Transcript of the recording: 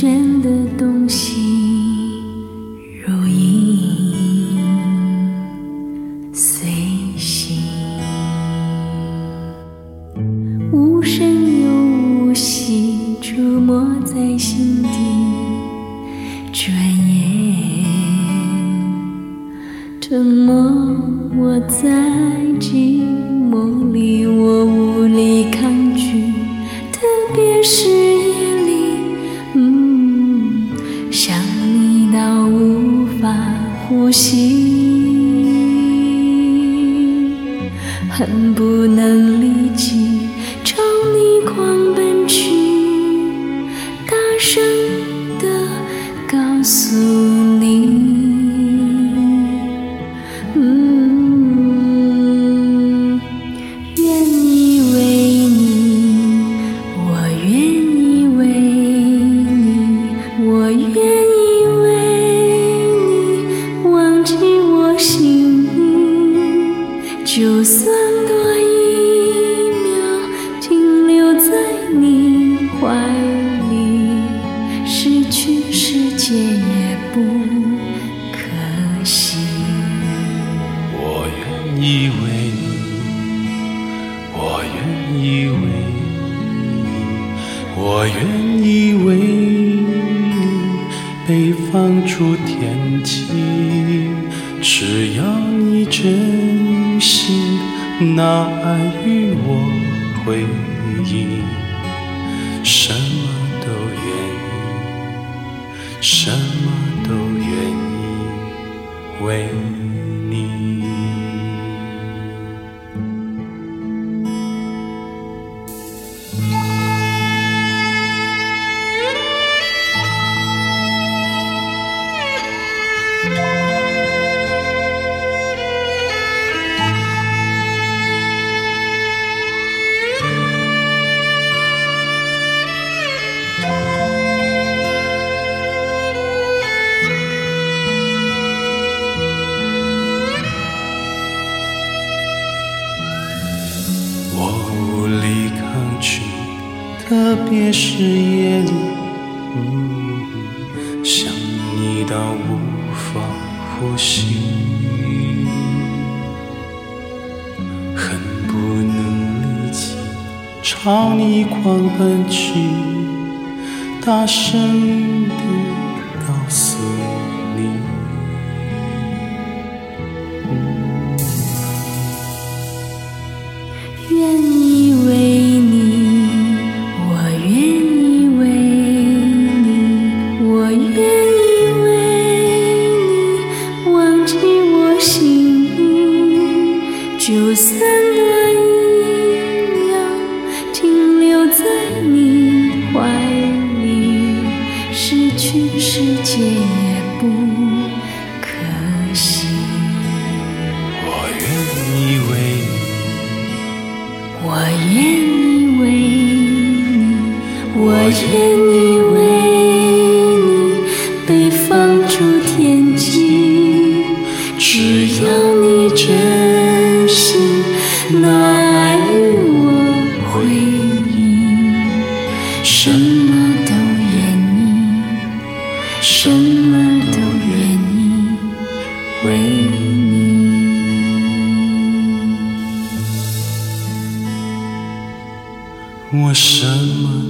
选的东西，如影随形，无声又无息，出没在心底。转眼，沉默，我在寂寞里，我无力抗拒，特别是呼吸，恨不能立即意为你，我愿意为你，我愿意为你被放逐天际。只要你真心拿爱与我回忆，什么都愿意，什么都愿意为别是夜里，想你到无法呼吸，恨不能立即朝你狂奔去，大声也不可惜。我愿意为你。我愿意为你，我愿我什么